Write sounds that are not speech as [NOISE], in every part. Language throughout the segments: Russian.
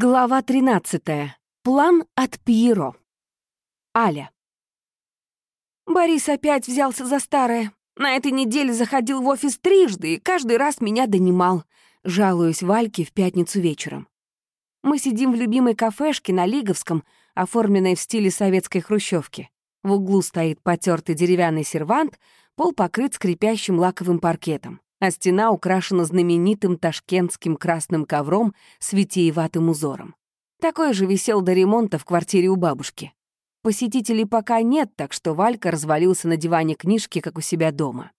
Глава 13. План от Пьеро. Аля. Борис опять взялся за старое. На этой неделе заходил в офис трижды и каждый раз меня донимал. Жалуюсь Вальке в пятницу вечером. Мы сидим в любимой кафешке на Лиговском, оформленной в стиле советской хрущевки. В углу стоит потертый деревянный сервант, пол покрыт скрипящим лаковым паркетом а стена украшена знаменитым ташкентским красным ковром с витиеватым узором. Такой же висел до ремонта в квартире у бабушки. Посетителей пока нет, так что Валька развалился на диване книжки, как у себя дома.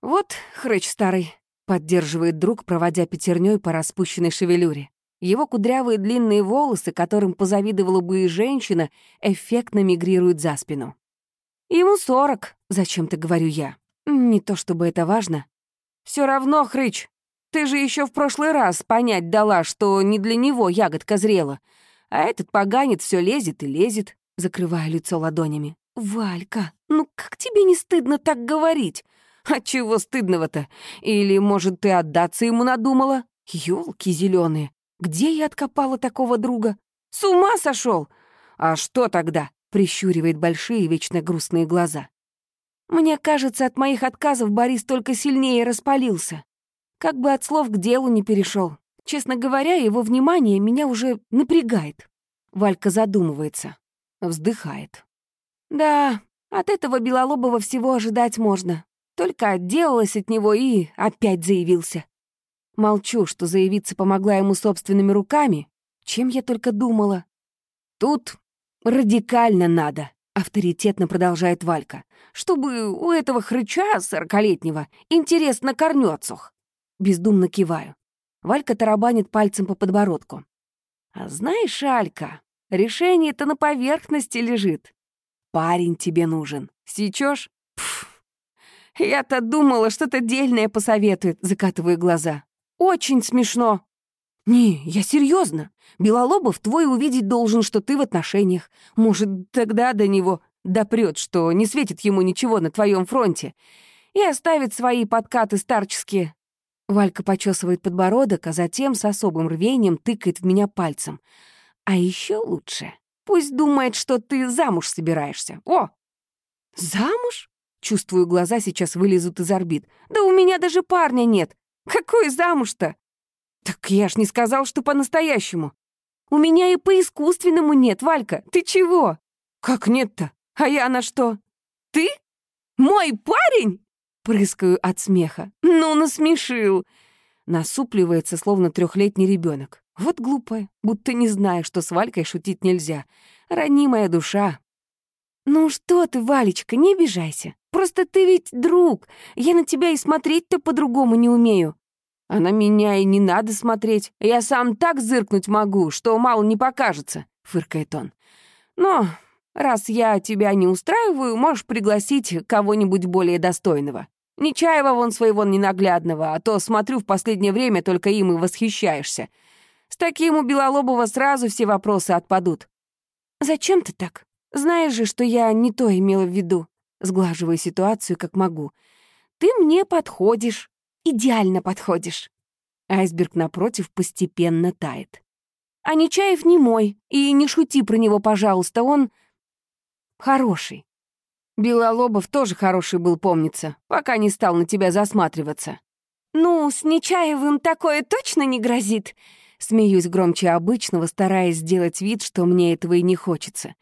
«Вот, хрыч старый», — поддерживает друг, проводя пятерней по распущенной шевелюре. Его кудрявые длинные волосы, которым позавидовала бы и женщина, эффектно мигрируют за спину. «Ему сорок», — зачем-то говорю я. Не то чтобы это важно, все равно, Хрыч, ты же еще в прошлый раз понять дала, что не для него ягодка зрела. А этот поганец все лезет и лезет, закрывая лицо ладонями. «Валька, ну как тебе не стыдно так говорить? А чего стыдного-то? Или, может, ты отдаться ему надумала? Ёлки зеленые, где я откопала такого друга? С ума сошел? А что тогда?» прищуривает большие вечно грустные глаза. Мне кажется, от моих отказов Борис только сильнее распалился. Как бы от слов к делу не перешел. Честно говоря, его внимание меня уже напрягает. Валька задумывается, вздыхает. Да, от этого Белолобова всего ожидать можно. Только отделалась от него и опять заявился. Молчу, что заявиться помогла ему собственными руками. Чем я только думала. Тут радикально надо. Авторитетно продолжает Валька. «Чтобы у этого хрыча сорокалетнего интерес на корню отсох». Бездумно киваю. Валька тарабанит пальцем по подбородку. «А знаешь, Алька, решение-то на поверхности лежит. Парень тебе нужен. Сечешь? Пф. Я-то думала, что-то дельное посоветует, закатываю глаза. Очень смешно. «Не, я серьезно. Белолобов твой увидеть должен, что ты в отношениях. Может, тогда до него допрет, что не светит ему ничего на твоем фронте, и оставит свои подкаты старческие». Валька почесывает подбородок, а затем с особым рвением тыкает в меня пальцем. «А еще лучше. Пусть думает, что ты замуж собираешься. О!» «Замуж?» Чувствую, глаза сейчас вылезут из орбит. «Да у меня даже парня нет. Какой замуж-то?» «Так я ж не сказал, что по-настоящему. У меня и по-искусственному нет, Валька. Ты чего?» «Как нет-то? А я на что? Ты? Мой парень?» Прыскаю от смеха. «Ну, насмешил!» Насупливается, словно трехлетний ребенок. Вот глупая, будто не зная, что с Валькой шутить нельзя. Ранимая душа. «Ну что ты, Валечка, не обижайся. Просто ты ведь друг. Я на тебя и смотреть-то по-другому не умею. А на меня и не надо смотреть. Я сам так зыркнуть могу, что мало не покажется», — фыркает он. «Но раз я тебя не устраиваю, можешь пригласить кого-нибудь более достойного. Нечаева вон своего ненаглядного, а то, смотрю, в последнее время только им и восхищаешься. С таким у Белолобова сразу все вопросы отпадут». «Зачем ты так? Знаешь же, что я не то имела в виду», — сглаживаю ситуацию как могу. «Ты мне подходишь, идеально подходишь». Айсберг напротив постепенно тает. «А Нечаев не мой, и не шути про него, пожалуйста, он хороший». Белолобов тоже хороший был, помнится, пока не стал на тебя засматриваться. «Ну, с Нечаевым такое точно не грозит?» Смеюсь громче обычного, стараясь сделать вид, что мне этого и не хочется.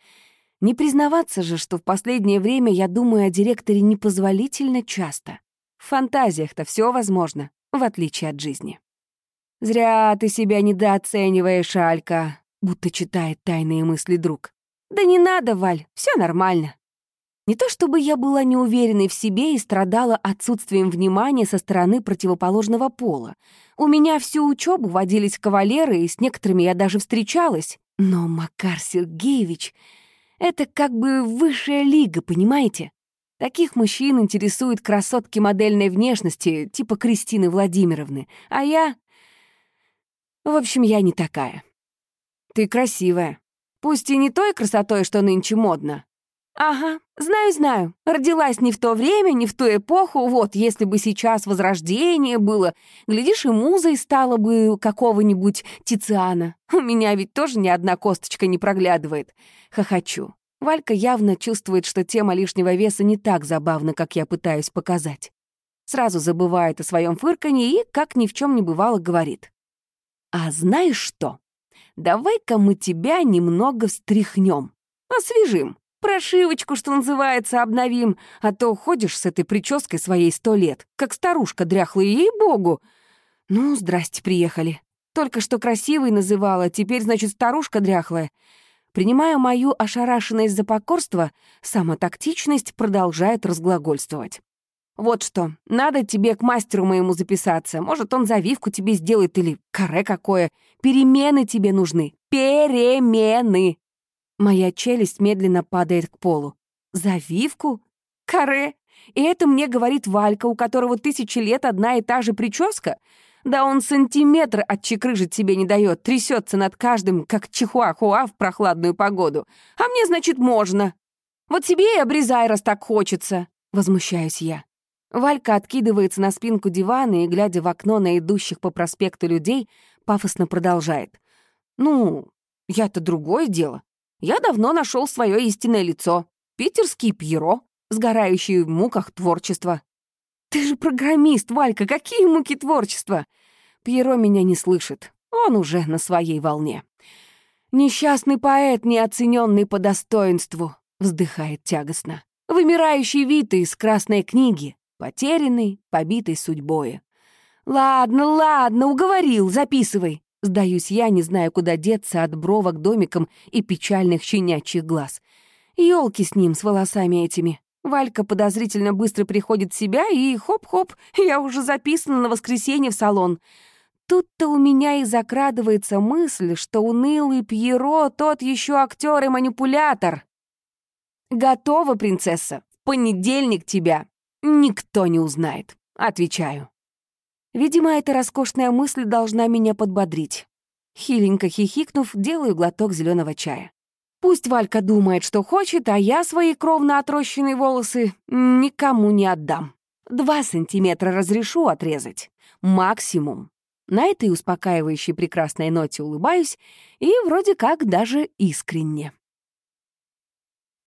Не признаваться же, что в последнее время я думаю о директоре непозволительно часто. В фантазиях-то все возможно, в отличие от жизни. «Зря ты себя недооцениваешь, Алька», — будто читает тайные мысли друг. «Да не надо, Валь, все нормально». Не то чтобы я была неуверенной в себе и страдала отсутствием внимания со стороны противоположного пола. У меня всю учебу водились кавалеры, и с некоторыми я даже встречалась. Но Макар Сергеевич — это как бы высшая лига, понимаете? Таких мужчин интересуют красотки модельной внешности, типа Кристины Владимировны. А я... В общем, я не такая. Ты красивая. Пусть и не той красотой, что нынче модно. «Ага, знаю-знаю. Родилась не в то время, не в ту эпоху. Вот, если бы сейчас возрождение было, глядишь, и музой стала бы какого-нибудь Тициана. У меня ведь тоже ни одна косточка не проглядывает. Хохочу. Валька явно чувствует, что тема лишнего веса не так забавна, как я пытаюсь показать. Сразу забывает о своем фырканье и, как ни в чем не бывало, говорит. «А знаешь что? Давай-ка мы тебя немного встряхнем, освежим». Прошивочку, что называется, обновим, а то ходишь с этой прической своей сто лет, как старушка дряхлая, ей-богу. Ну, здрасте, приехали. Только что красивой называла, теперь, значит, старушка дряхлая. Принимая мою ошарашенность за покорство, самотактичность продолжает разглагольствовать. «Вот что, надо тебе к мастеру моему записаться. Может, он завивку тебе сделает или каре какое. Перемены тебе нужны. Перемены!» Моя челюсть медленно падает к полу. Завивку? Каре? И это мне говорит Валька, у которого тысячи лет одна и та же прическа? Да он сантиметр отчекрыжить себе не дает, трясется над каждым, как чихуахуа в прохладную погоду. А мне, значит, можно. Вот себе и обрезай, раз так хочется. Возмущаюсь я. Валька откидывается на спинку дивана и, глядя в окно на идущих по проспекту людей, пафосно продолжает. «Ну, я-то другое дело. Я давно нашел свое истинное лицо. Питерский Пьеро, сгорающий в муках творчества. Ты же программист, Валька, какие муки творчества? Пьеро меня не слышит. Он уже на своей волне. Несчастный поэт, неоцененный по достоинству, вздыхает тягостно. Вымирающий вид из красной книги, потерянный, побитый судьбой. Ладно, ладно, уговорил, записывай. Сдаюсь я, не знаю, куда деться от бровок домиком и печальных щенячьих глаз. Ёлки с ним, с волосами этими. Валька подозрительно быстро приходит в себя, и хоп-хоп, [LAUGHS] я уже записана на воскресенье в салон. Тут-то у меня и закрадывается мысль, что унылый Пьеро тот еще актер и манипулятор. «Готова, принцесса. В понедельник тебя никто не узнает», — отвечаю. Видимо, эта роскошная мысль должна меня подбодрить. Хиленько хихикнув, делаю глоток зеленого чая. Пусть Валька думает, что хочет, а я свои кровно отрощенные волосы никому не отдам. Два сантиметра разрешу отрезать. Максимум. На этой успокаивающей прекрасной ноте улыбаюсь и вроде как даже искренне.